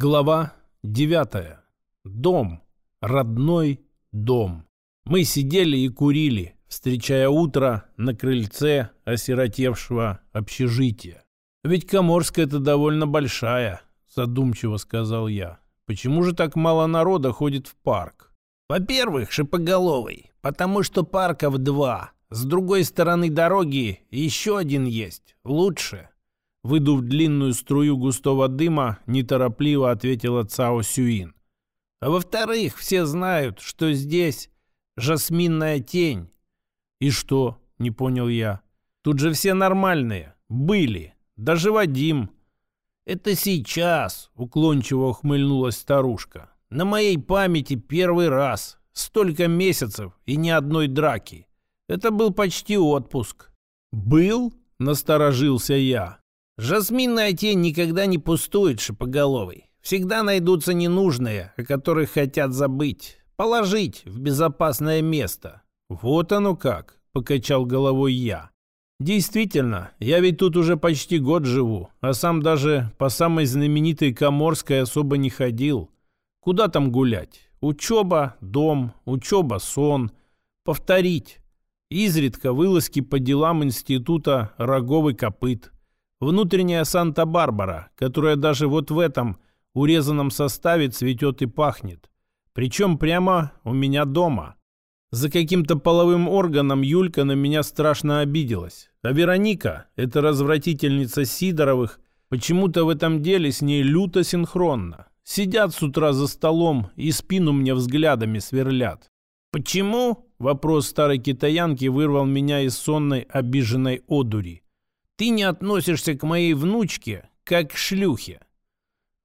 Глава 9. Дом. Родной дом. Мы сидели и курили, встречая утро на крыльце осиротевшего общежития. «Ведь Коморская это довольно большая», — задумчиво сказал я. «Почему же так мало народа ходит в парк?» «Во-первых, шипоголовый, потому что парков два. С другой стороны дороги еще один есть, лучше. Выдув длинную струю густого дыма, неторопливо ответила Цао Сюин. А во-вторых, все знают, что здесь жасминная тень. И что? Не понял я. Тут же все нормальные. Были. Даже Вадим. Это сейчас, уклончиво ухмыльнулась старушка. На моей памяти первый раз. Столько месяцев и ни одной драки. Это был почти отпуск. Был? Насторожился я. Жасминная тень никогда не пустует, шипоголовый. Всегда найдутся ненужные, о которых хотят забыть. Положить в безопасное место. Вот оно как, покачал головой я. Действительно, я ведь тут уже почти год живу, а сам даже по самой знаменитой Коморской особо не ходил. Куда там гулять? Учеба, дом, учеба, сон. Повторить. Изредка вылазки по делам института роговый копыт. Внутренняя Санта-Барбара, которая даже вот в этом урезанном составе цветет и пахнет. Причем прямо у меня дома. За каким-то половым органом Юлька на меня страшно обиделась. А Вероника, эта развратительница Сидоровых, почему-то в этом деле с ней люто синхронно. Сидят с утра за столом и спину мне взглядами сверлят. «Почему?» — вопрос старой китаянки вырвал меня из сонной обиженной одури. Ты не относишься к моей внучке, как к шлюхе.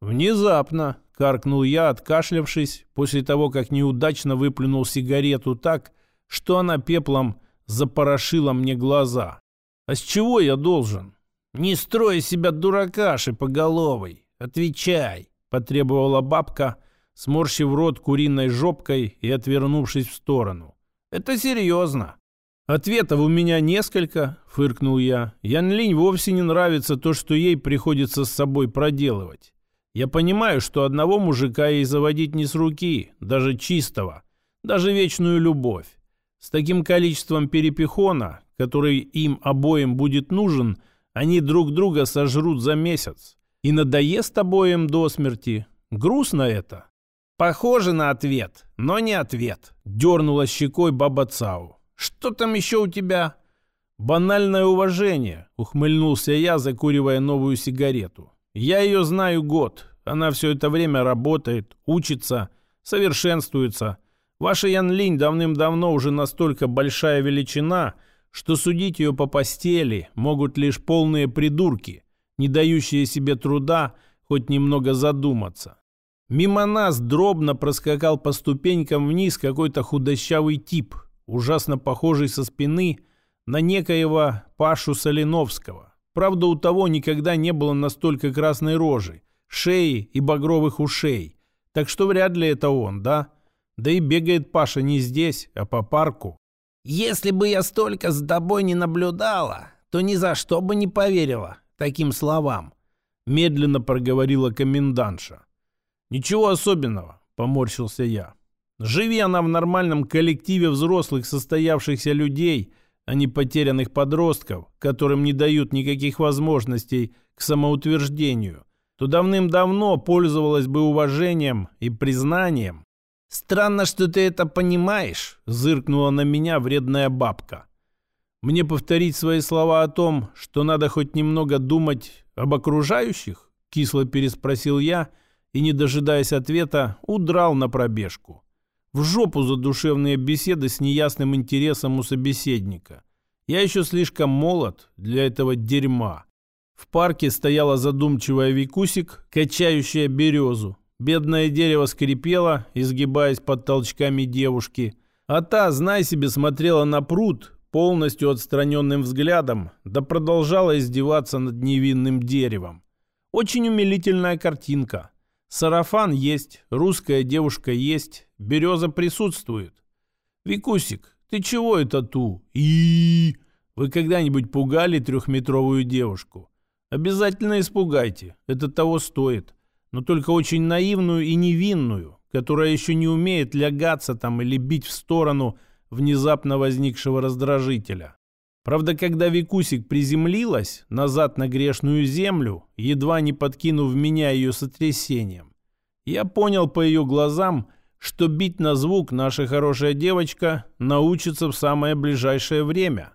Внезапно, каркнул я, откашлявшись, после того, как неудачно выплюнул сигарету так, что она пеплом запорошила мне глаза. А с чего я должен? Не строй себя дурака, шипоголовый. Отвечай, потребовала бабка, сморщив рот куриной жопкой и отвернувшись в сторону. Это серьезно. «Ответов у меня несколько», — фыркнул я. «Ян Линь вовсе не нравится то, что ей приходится с собой проделывать. Я понимаю, что одного мужика ей заводить не с руки, даже чистого, даже вечную любовь. С таким количеством перепихона, который им обоим будет нужен, они друг друга сожрут за месяц. И надоест обоим до смерти. Грустно это». «Похоже на ответ, но не ответ», — дернула щекой баба Цау. Что там еще у тебя?» «Банальное уважение», — ухмыльнулся я, закуривая новую сигарету. «Я ее знаю год. Она все это время работает, учится, совершенствуется. Ваша Ян Линь давным-давно уже настолько большая величина, что судить ее по постели могут лишь полные придурки, не дающие себе труда хоть немного задуматься. Мимо нас дробно проскакал по ступенькам вниз какой-то худощавый тип ужасно похожий со спины на некоего Пашу Соленовского. Правда, у того никогда не было настолько красной рожи, шеи и багровых ушей. Так что вряд ли это он, да? Да и бегает Паша не здесь, а по парку. «Если бы я столько с тобой не наблюдала, то ни за что бы не поверила таким словам», медленно проговорила комендантша. «Ничего особенного», — поморщился я. Живи она в нормальном коллективе взрослых состоявшихся людей, а не потерянных подростков, которым не дают никаких возможностей к самоутверждению, то давным-давно пользовалась бы уважением и признанием. «Странно, что ты это понимаешь», — зыркнула на меня вредная бабка. «Мне повторить свои слова о том, что надо хоть немного думать об окружающих?» — кисло переспросил я и, не дожидаясь ответа, удрал на пробежку. В жопу задушевные беседы с неясным интересом у собеседника. Я еще слишком молод для этого дерьма. В парке стояла задумчивая Викусик, качающая березу. Бедное дерево скрипело, изгибаясь под толчками девушки. А та, знай себе, смотрела на пруд, полностью отстраненным взглядом, да продолжала издеваться над невинным деревом. Очень умилительная картинка. Сарафан есть, русская девушка есть, береза присутствует. Викусик, ты чего это ту? И Вы когда-нибудь пугали трехметровую девушку? Обязательно испугайте, это того стоит. но только очень наивную и невинную, которая еще не умеет лягаться там или бить в сторону внезапно возникшего раздражителя. Правда, когда Викусик приземлилась назад на грешную землю, едва не подкинув меня ее сотрясением, я понял по ее глазам, что бить на звук наша хорошая девочка научится в самое ближайшее время.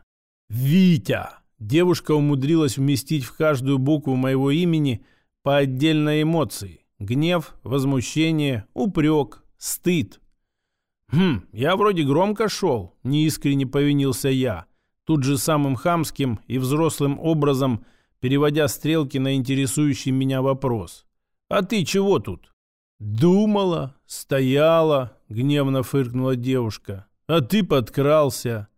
«Витя!» Девушка умудрилась вместить в каждую букву моего имени по отдельной эмоции. Гнев, возмущение, упрек, стыд. «Хм, я вроде громко шел», — неискренне повинился я тут же самым хамским и взрослым образом переводя стрелки на интересующий меня вопрос. «А ты чего тут?» «Думала, стояла», — гневно фыркнула девушка. «А ты подкрался».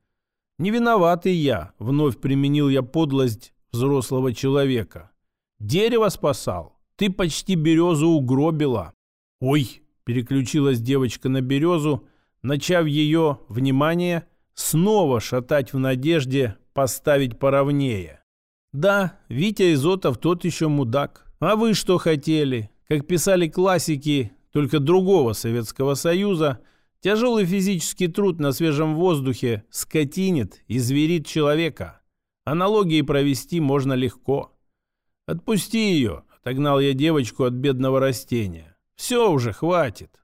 «Не виноватый я», — вновь применил я подлость взрослого человека. «Дерево спасал. Ты почти березу угробила». «Ой», — переключилась девочка на березу, начав ее, внимание, снова шатать в надежде поставить поровнее. Да, Витя Изотов тот еще мудак. А вы что хотели? Как писали классики, только другого Советского Союза, тяжелый физический труд на свежем воздухе скотинит и зверит человека. Аналогии провести можно легко. «Отпусти ее», — отогнал я девочку от бедного растения. «Все уже, хватит».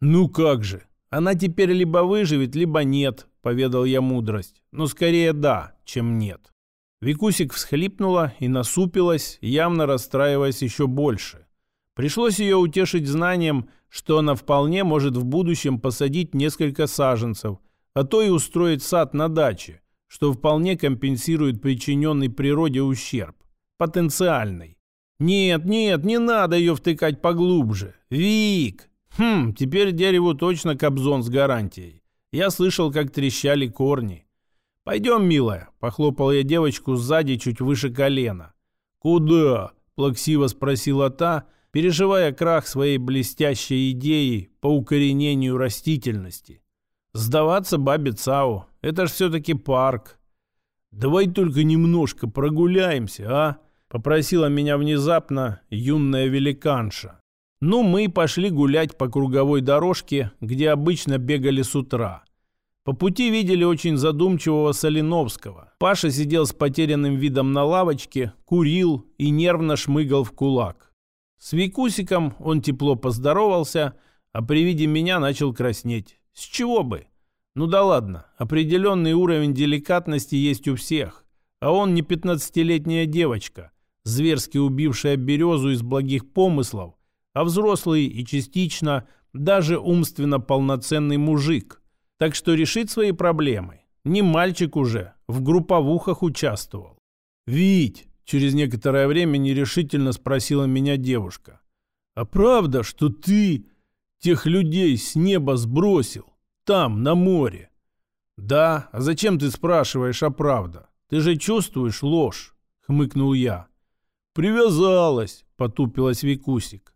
«Ну как же, она теперь либо выживет, либо нет», поведал я мудрость. Но скорее да, чем нет. Викусик всхлипнула и насупилась, явно расстраиваясь еще больше. Пришлось ее утешить знанием, что она вполне может в будущем посадить несколько саженцев, а то и устроить сад на даче, что вполне компенсирует причиненный природе ущерб. Потенциальный. Нет, нет, не надо ее втыкать поглубже. Вик! Хм, теперь дереву точно кобзон с гарантией. Я слышал, как трещали корни. «Пойдем, милая», — похлопал я девочку сзади чуть выше колена. «Куда?» — плаксиво спросила та, переживая крах своей блестящей идеи по укоренению растительности. «Сдаваться бабе Цау, это ж все-таки парк». «Давай только немножко прогуляемся, а?» — попросила меня внезапно юная великанша. Ну, мы пошли гулять по круговой дорожке, где обычно бегали с утра. По пути видели очень задумчивого Соленовского. Паша сидел с потерянным видом на лавочке, курил и нервно шмыгал в кулак. С Викусиком он тепло поздоровался, а при виде меня начал краснеть. С чего бы? Ну да ладно, определенный уровень деликатности есть у всех. А он не пятнадцатилетняя девочка, зверски убившая березу из благих помыслов, а взрослый и частично даже умственно полноценный мужик. Так что решить свои проблемы. Не мальчик уже, в групповухах участвовал. «Вить!» – через некоторое время нерешительно спросила меня девушка. «А правда, что ты тех людей с неба сбросил? Там, на море?» «Да, а зачем ты спрашиваешь, а правда? Ты же чувствуешь ложь?» – хмыкнул я. «Привязалась», – потупилась Викусик.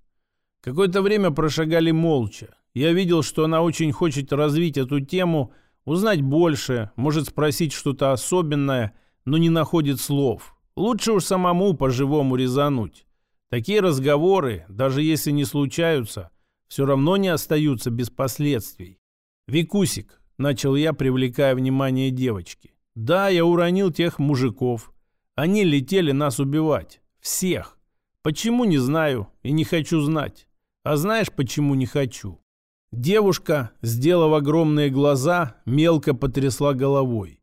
Какое-то время прошагали молча. Я видел, что она очень хочет развить эту тему, узнать больше, может спросить что-то особенное, но не находит слов. Лучше уж самому по-живому резануть. Такие разговоры, даже если не случаются, все равно не остаются без последствий. «Викусик», — начал я, привлекая внимание девочки. «Да, я уронил тех мужиков. Они летели нас убивать. Всех. Почему, не знаю и не хочу знать. А знаешь, почему не хочу? Девушка, сделав огромные глаза, мелко потрясла головой.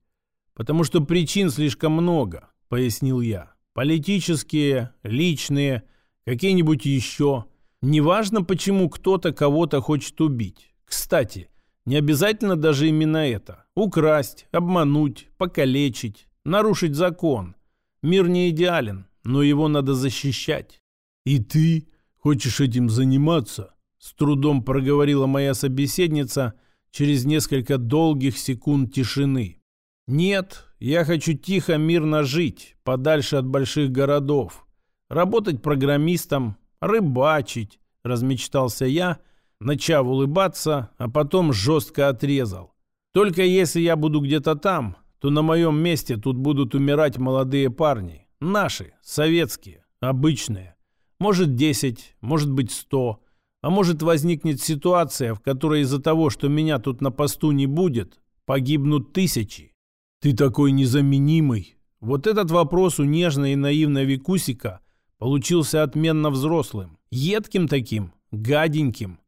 «Потому что причин слишком много», — пояснил я. «Политические, личные, какие-нибудь еще. Неважно, почему кто-то кого-то хочет убить. Кстати, не обязательно даже именно это. Украсть, обмануть, покалечить, нарушить закон. Мир не идеален, но его надо защищать. И ты «Хочешь этим заниматься?» — с трудом проговорила моя собеседница через несколько долгих секунд тишины. «Нет, я хочу тихо, мирно жить, подальше от больших городов. Работать программистом, рыбачить», — размечтался я, начав улыбаться, а потом жестко отрезал. «Только если я буду где-то там, то на моем месте тут будут умирать молодые парни. Наши, советские, обычные. Может, 10, может быть, 100. А может, возникнет ситуация, в которой из-за того, что меня тут на посту не будет, погибнут тысячи. Ты такой незаменимый. Вот этот вопрос у нежной и наивной Викусика получился отменно взрослым. Едким таким, гаденьким.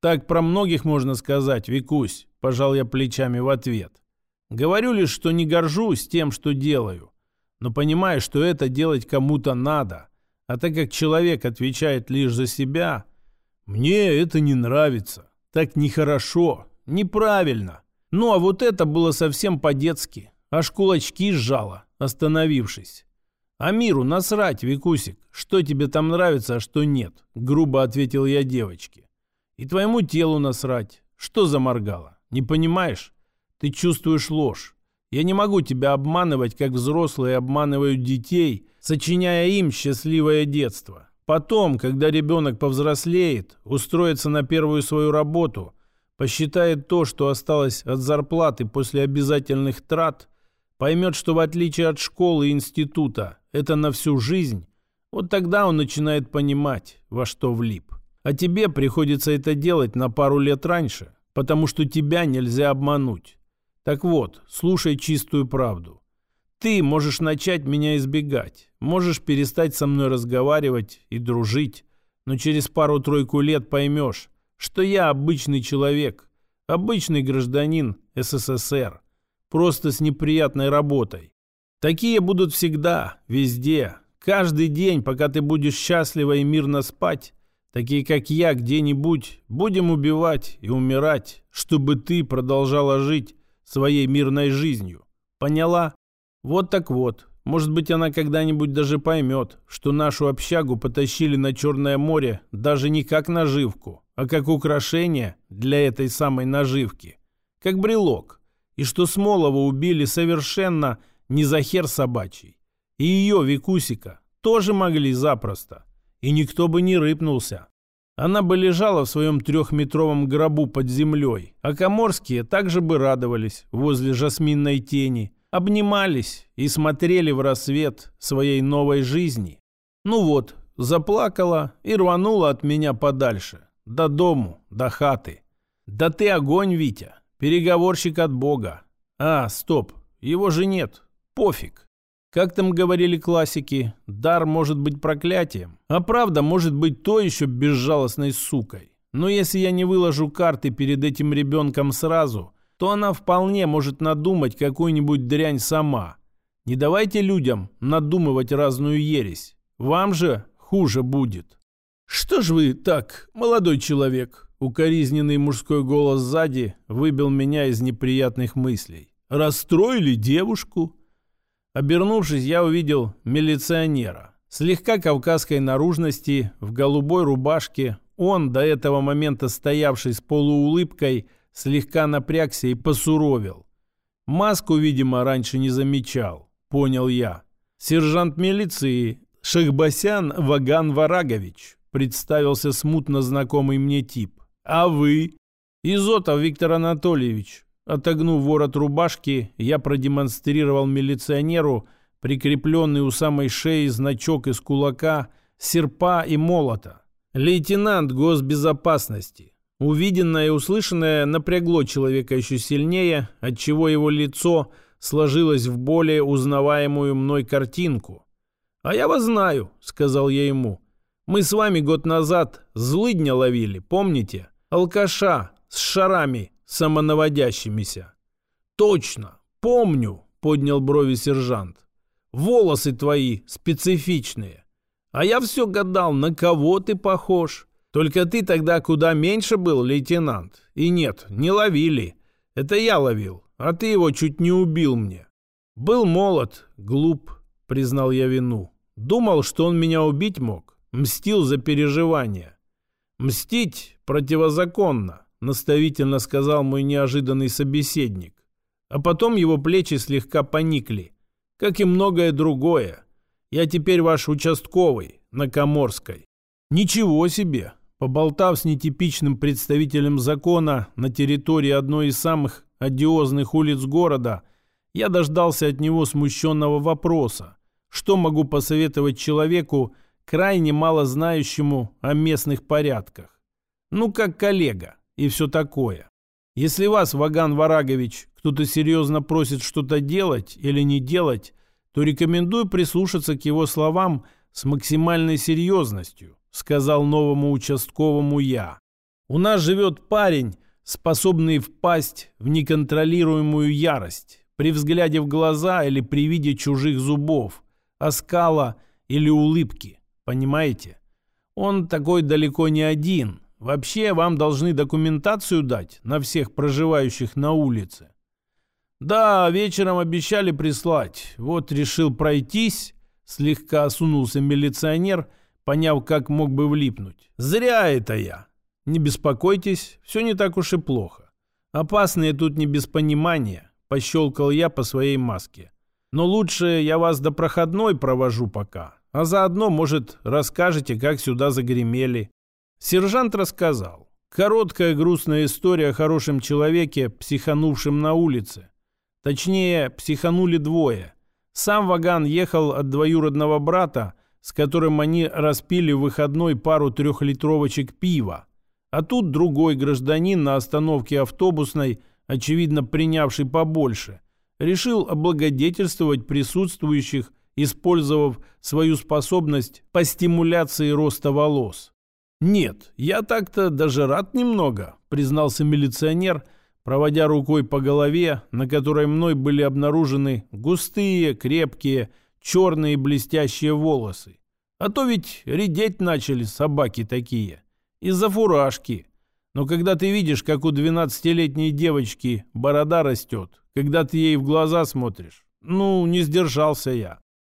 Так про многих можно сказать, Викусь, пожал я плечами в ответ. Говорю лишь, что не горжусь тем, что делаю, но понимаю, что это делать кому-то надо. А так как человек отвечает лишь за себя, мне это не нравится. Так нехорошо, неправильно. Ну а вот это было совсем по-детски. Аж кулачки сжало, остановившись. «А миру насрать, Викусик, что тебе там нравится, а что нет», — грубо ответил я девочке. «И твоему телу насрать. Что заморгало? Не понимаешь? Ты чувствуешь ложь. Я не могу тебя обманывать, как взрослые обманывают детей, сочиняя им счастливое детство. Потом, когда ребенок повзрослеет, устроится на первую свою работу, посчитает то, что осталось от зарплаты после обязательных трат, поймет, что в отличие от школы и института, это на всю жизнь, вот тогда он начинает понимать, во что влип. А тебе приходится это делать на пару лет раньше, потому что тебя нельзя обмануть. Так вот, слушай чистую правду. Ты можешь начать меня избегать, можешь перестать со мной разговаривать и дружить, но через пару-тройку лет поймешь, что я обычный человек, обычный гражданин СССР, просто с неприятной работой. Такие будут всегда, везде, каждый день, пока ты будешь счастливо и мирно спать, такие как я где-нибудь, будем убивать и умирать, чтобы ты продолжала жить своей мирной жизнью. Поняла? Вот так вот. Может быть, она когда-нибудь даже поймет, что нашу общагу потащили на Черное море даже не как наживку, а как украшение для этой самой наживки. Как брелок. И что Смолова убили совершенно не за хер собачий. И ее, Викусика, тоже могли запросто. И никто бы не рыпнулся. Она бы лежала в своем трехметровом гробу под землей, а коморские также бы радовались возле жасминной тени, обнимались и смотрели в рассвет своей новой жизни. Ну вот, заплакала и рванула от меня подальше, до дому, до хаты. Да ты огонь, Витя, переговорщик от Бога. А, стоп, его же нет, пофиг. Как там говорили классики, дар может быть проклятием, а правда может быть то еще безжалостной сукой. Но если я не выложу карты перед этим ребенком сразу, то она вполне может надумать какую-нибудь дрянь сама. Не давайте людям надумывать разную ересь. Вам же хуже будет. «Что ж вы так, молодой человек?» Укоризненный мужской голос сзади выбил меня из неприятных мыслей. «Расстроили девушку?» Обернувшись, я увидел милиционера. Слегка кавказской наружности, в голубой рубашке, он, до этого момента стоявший с полуулыбкой, слегка напрягся и посуровил. Маску, видимо, раньше не замечал, понял я. Сержант милиции Шахбасян Ваган Варагович, представился смутно знакомый мне тип. А вы? Изотов Виктор Анатольевич, Отогнув ворот рубашки, я продемонстрировал милиционеру прикрепленный у самой шеи значок из кулака, серпа и молота. Лейтенант госбезопасности. Увиденное и услышанное напрягло человека еще сильнее, отчего его лицо сложилось в более узнаваемую мной картинку. «А я вас знаю», — сказал я ему. «Мы с вами год назад злыдня ловили, помните? Алкаша с шарами самонаводящимися. «Точно! Помню!» — поднял брови сержант. «Волосы твои специфичные. А я все гадал, на кого ты похож. Только ты тогда куда меньше был, лейтенант. И нет, не ловили. Это я ловил, а ты его чуть не убил мне. Был молод, глуп, признал я вину. Думал, что он меня убить мог. Мстил за переживания. Мстить противозаконно наставительно сказал мой неожиданный собеседник. А потом его плечи слегка поникли, как и многое другое. Я теперь ваш участковый на Коморской. Ничего себе! Поболтав с нетипичным представителем закона на территории одной из самых одиозных улиц города, я дождался от него смущенного вопроса. Что могу посоветовать человеку, крайне мало знающему о местных порядках. Ну, как коллега и все такое. Если вас, Ваган Варагович, кто-то серьезно просит что-то делать или не делать, то рекомендую прислушаться к его словам с максимальной серьезностью, сказал новому участковому я. У нас живет парень, способный впасть в неконтролируемую ярость при взгляде в глаза или при виде чужих зубов, оскала или улыбки, понимаете? Он такой далеко не один. Вообще, вам должны документацию дать на всех проживающих на улице. Да, вечером обещали прислать. Вот решил пройтись, слегка осунулся милиционер, поняв, как мог бы влипнуть. Зря это я. Не беспокойтесь, все не так уж и плохо. Опасные тут не без понимания, пощелкал я по своей маске. Но лучше я вас до проходной провожу пока, а заодно, может, расскажете, как сюда загремели. Сержант рассказал. Короткая грустная история о хорошем человеке, психанувшем на улице. Точнее, психанули двое. Сам Ваган ехал от двоюродного брата, с которым они распили выходной пару трехлитровочек пива. А тут другой гражданин на остановке автобусной, очевидно принявший побольше, решил облагодетельствовать присутствующих, использовав свою способность по стимуляции роста волос. «Нет, я так-то даже рад немного», признался милиционер, проводя рукой по голове, на которой мной были обнаружены густые, крепкие, черные блестящие волосы. А то ведь редеть начали собаки такие из-за фуражки. Но когда ты видишь, как у 12-летней девочки борода растет, когда ты ей в глаза смотришь, ну, не сдержался я.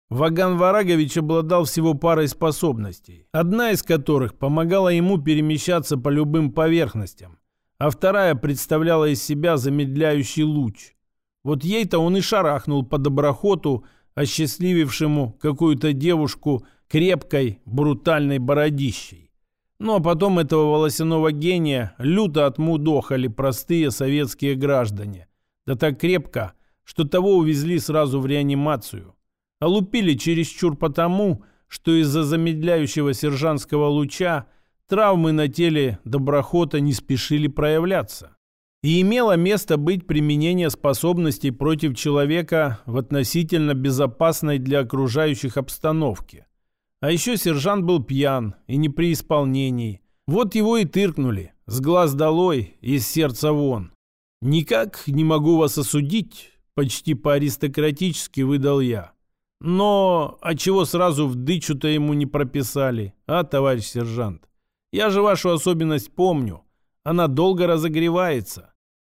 Ваган Варагович обладал всего парой способностей, одна из которых помогала ему перемещаться по любым поверхностям, а вторая представляла из себя замедляющий луч. Вот ей-то он и шарахнул по доброхоту, осчастливившему какую-то девушку крепкой, брутальной бородищей. А потом этого волосяного гения люто отмудохали простые советские граждане. Да так крепко, что того увезли сразу в реанимацию. А лупили чересчур потому, что из-за замедляющего сержантского луча травмы на теле доброхота не спешили проявляться. И имело место быть применение способностей против человека в относительно безопасной для окружающих обстановке. А еще сержант был пьян и не при исполнении. Вот его и тыркнули, с глаз долой, из сердца вон. «Никак не могу вас осудить», — почти по-аристократически выдал я. «Но а чего сразу в дычу-то ему не прописали, а, товарищ сержант? Я же вашу особенность помню. Она долго разогревается».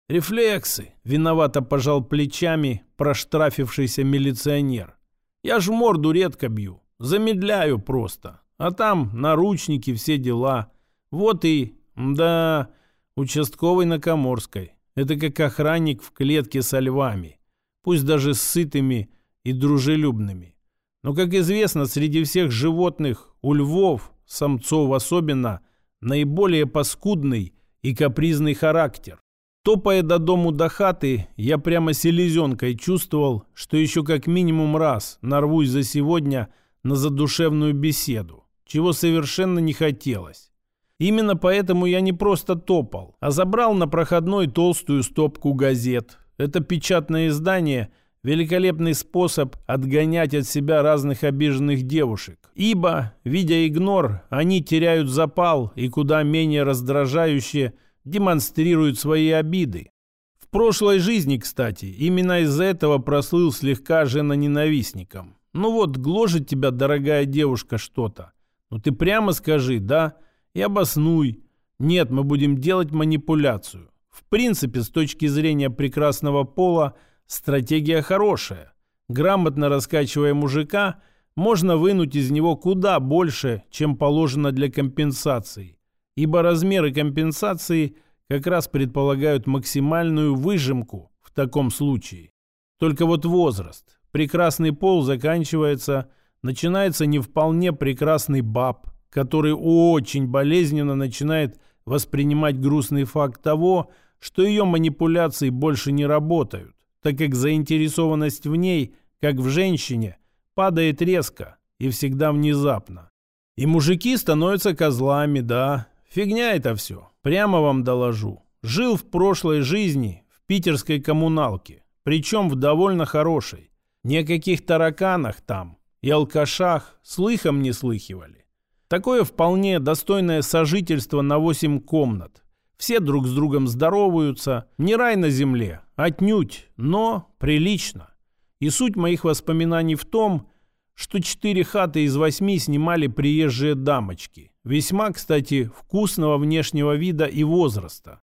«Рефлексы», — виновато пожал плечами проштрафившийся милиционер. «Я ж морду редко бью. Замедляю просто. А там наручники, все дела. Вот и... Да, участковый на Коморской. Это как охранник в клетке со львами. Пусть даже с сытыми и дружелюбными. Но, как известно, среди всех животных у львов, самцов особенно, наиболее паскудный и капризный характер. Топая до дому до хаты, я прямо селезенкой чувствовал, что еще как минимум раз нарвусь за сегодня – на задушевную беседу, чего совершенно не хотелось. Именно поэтому я не просто топал, а забрал на проходной толстую стопку газет. Это печатное издание – великолепный способ отгонять от себя разных обиженных девушек. Ибо, видя игнор, они теряют запал и куда менее раздражающе демонстрируют свои обиды. В прошлой жизни, кстати, именно из-за этого прослыл слегка женоненавистником. Ну вот, гложет тебя, дорогая девушка, что-то. Ну ты прямо скажи, да, и обоснуй. Нет, мы будем делать манипуляцию. В принципе, с точки зрения прекрасного пола, стратегия хорошая. Грамотно раскачивая мужика, можно вынуть из него куда больше, чем положено для компенсации. Ибо размеры компенсации как раз предполагают максимальную выжимку в таком случае. Только вот возраст прекрасный пол заканчивается, начинается не вполне прекрасный баб, который очень болезненно начинает воспринимать грустный факт того, что ее манипуляции больше не работают, так как заинтересованность в ней, как в женщине, падает резко и всегда внезапно. И мужики становятся козлами, да. Фигня это все. Прямо вам доложу. Жил в прошлой жизни в питерской коммуналке. Причем в довольно хорошей. Ни о каких тараканах там и алкашах слыхом не слыхивали. Такое вполне достойное сожительство на восемь комнат. Все друг с другом здороваются. Не рай на земле, отнюдь, но прилично. И суть моих воспоминаний в том, что четыре хаты из восьми снимали приезжие дамочки. Весьма, кстати, вкусного внешнего вида и возраста.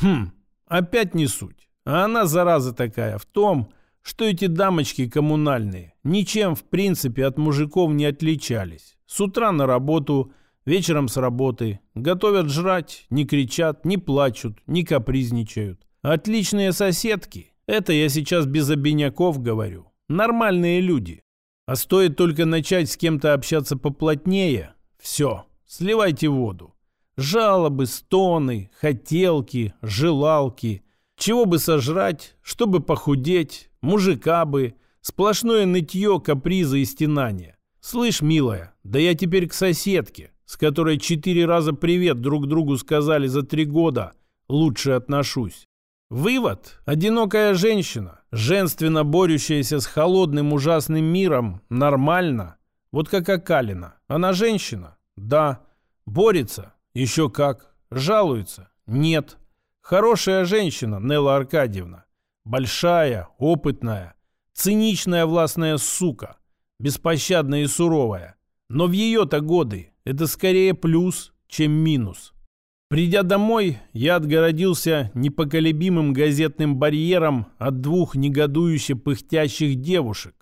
Хм, опять не суть. А она, зараза такая, в том, что эти дамочки коммунальные ничем в принципе от мужиков не отличались. С утра на работу, вечером с работы. Готовят жрать, не кричат, не плачут, не капризничают. Отличные соседки. Это я сейчас без обиняков говорю. Нормальные люди. А стоит только начать с кем-то общаться поплотнее, все, сливайте воду. Жалобы, стоны, хотелки, желалки. Чего бы сожрать, чтобы похудеть, мужика бы. Сплошное нытье, капризы и стенания. Слышь, милая, да я теперь к соседке, с которой четыре раза привет друг другу сказали за три года, лучше отношусь. Вывод. Одинокая женщина, женственно борющаяся с холодным ужасным миром, нормально. Вот как Акалина. Она женщина? Да. Борется? Еще как. Жалуется? Нет. Хорошая женщина, Нелла Аркадьевна. Большая, опытная, циничная властная сука. Беспощадная и суровая. Но в ее-то годы это скорее плюс, чем минус. Придя домой, я отгородился непоколебимым газетным барьером от двух негодующе пыхтящих девушек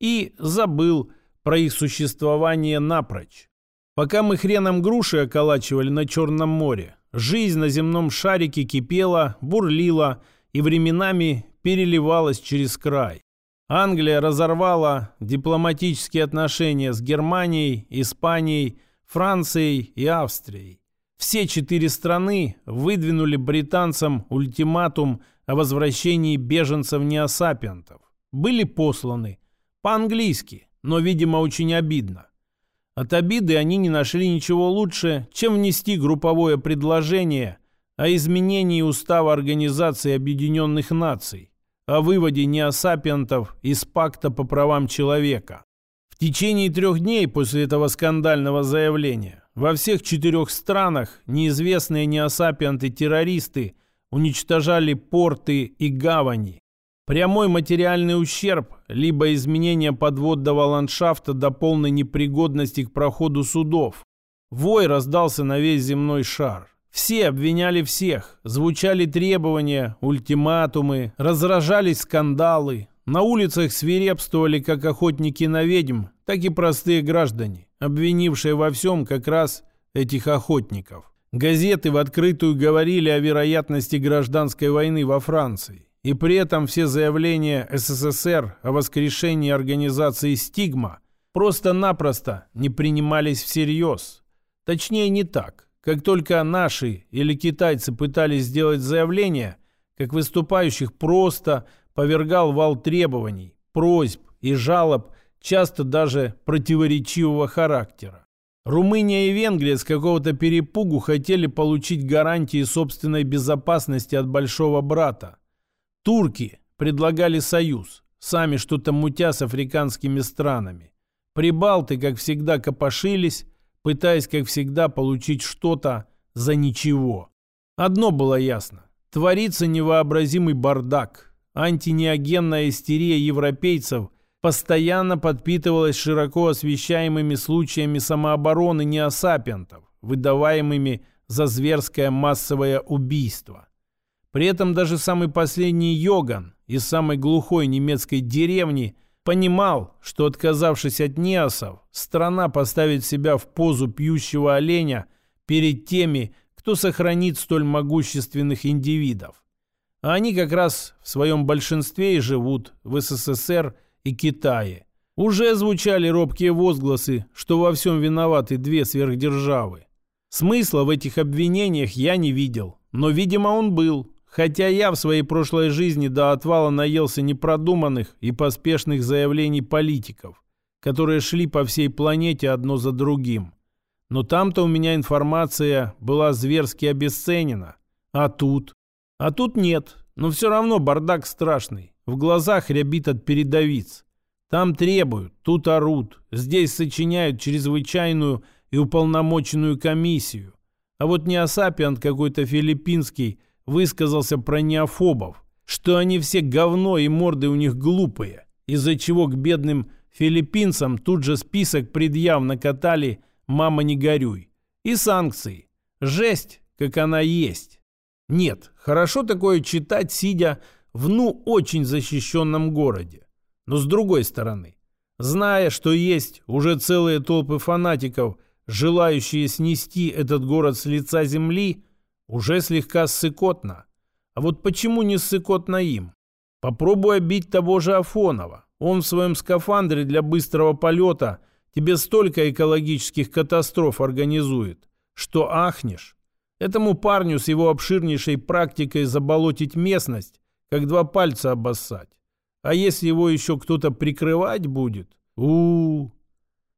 и забыл про их существование напрочь. Пока мы хреном груши околачивали на Черном море, жизнь на земном шарике кипела, бурлила и временами переливалась через край. Англия разорвала дипломатические отношения с Германией, Испанией, Францией и Австрией. Все четыре страны выдвинули британцам ультиматум о возвращении беженцев-неосапиентов. Были посланы по-английски, но, видимо, очень обидно. От обиды они не нашли ничего лучше, чем внести групповое предложение о изменении устава Организации Объединенных Наций, о выводе неосапиентов из пакта по правам человека. В течение трех дней после этого скандального заявления во всех четырех странах неизвестные неосапианты-террористы уничтожали порты и гавани. Прямой материальный ущерб, либо изменение подводного ландшафта до полной непригодности к проходу судов. Вой раздался на весь земной шар. Все обвиняли всех, звучали требования, ультиматумы, разражались скандалы. На улицах свирепствовали как охотники на ведьм, так и простые граждане обвинившая во всем как раз этих охотников. Газеты в открытую говорили о вероятности гражданской войны во Франции. И при этом все заявления СССР о воскрешении организации «Стигма» просто-напросто не принимались всерьез. Точнее, не так. Как только наши или китайцы пытались сделать заявление, как выступающих просто повергал вал требований, просьб и жалоб часто даже противоречивого характера. Румыния и Венгрия с какого-то перепугу хотели получить гарантии собственной безопасности от большого брата. Турки предлагали союз, сами что-то мутя с африканскими странами. Прибалты, как всегда, копошились, пытаясь, как всегда, получить что-то за ничего. Одно было ясно. Творится невообразимый бардак. Антинеогенная истерия европейцев – постоянно подпитывалась широко освещаемыми случаями самообороны неосапиентов, выдаваемыми за зверское массовое убийство. При этом даже самый последний Йоган из самой глухой немецкой деревни понимал, что отказавшись от неосов, страна поставит себя в позу пьющего оленя перед теми, кто сохранит столь могущественных индивидов. А они как раз в своем большинстве и живут в СССР – и Китае. Уже звучали робкие возгласы, что во всем виноваты две сверхдержавы. Смысла в этих обвинениях я не видел, но, видимо, он был, хотя я в своей прошлой жизни до отвала наелся непродуманных и поспешных заявлений политиков, которые шли по всей планете одно за другим. Но там-то у меня информация была зверски обесценена. А тут? А тут нет. Но все равно бардак страшный. В глазах рябит от передовиц. Там требуют, тут орут. Здесь сочиняют чрезвычайную и уполномоченную комиссию. А вот неосапиант какой-то филиппинский высказался про неофобов, что они все говно и морды у них глупые, из-за чего к бедным филиппинцам тут же список предъяв накатали «мама не горюй» и санкции. Жесть, как она есть. Нет, хорошо такое читать, сидя в ну очень защищенном городе. Но с другой стороны, зная, что есть уже целые толпы фанатиков, желающие снести этот город с лица земли, уже слегка ссыкотно. А вот почему не ссыкотно им? Попробуй обить того же Афонова. Он в своем скафандре для быстрого полета тебе столько экологических катастроф организует, что ахнешь. Этому парню с его обширнейшей практикой заболотить местность, как два пальца обоссать. А если его еще кто-то прикрывать будет? у, -у, -у.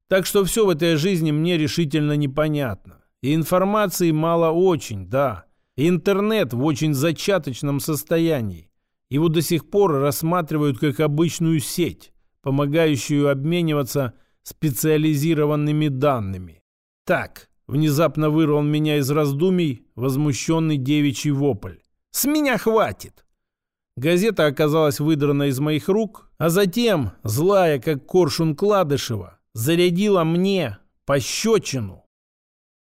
Так что все в этой жизни мне решительно непонятно. Информации мало очень, да. интернет в очень зачаточном состоянии. Его до сих пор рассматривают как обычную сеть, помогающую обмениваться специализированными данными. Так, Внезапно вырвал меня из раздумий возмущенный девичий вопль. «С меня хватит!» Газета оказалась выдрана из моих рук, а затем, злая как коршун Кладышева, зарядила мне пощечину